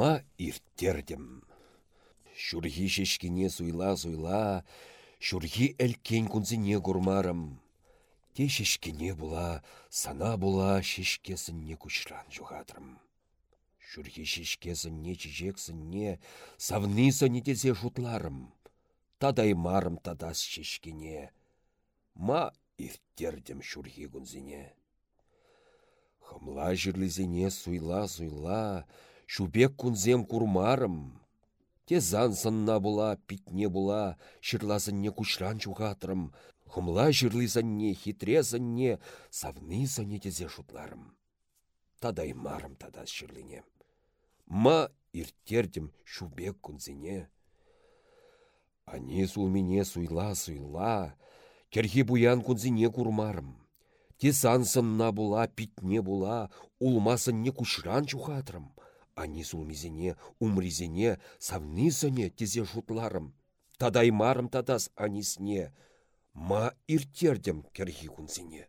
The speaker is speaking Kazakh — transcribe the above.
ма ирттердім. Шүрхи шешкіне суйла-суйла, шүрхи әлкен күнзіне күрмарым. Те шешкіне була, сана була шешкесінне күшран жуғадырым. Шүрхи шешкесінне чижексінне, савнысыне тесе жутларым. Тадай марым тадас шешкіне. Ма ирттердім шүрхи күнзіне. Хымла жірлізіне суйла-суйла, шубек күнзем курмарым. Те сынна була, питне була, шырласынне кушран чуғатырым. Хымла жірлізінне, хитрезінне, савнысыне тезе шутларым. Тадай марым тадас шырлине. Ма ирттердім шубек күнзіне. Ани сулмине суйла-суйла, керхи буян күнзіне курмарым. Тесан сынна була, питне була, улмасынне кушран чухатрым. Ани сулмизене, умризене, савнисыне тезе жутларым. Тадай марым тадас анисне. Ма иртердем керхи кунсене.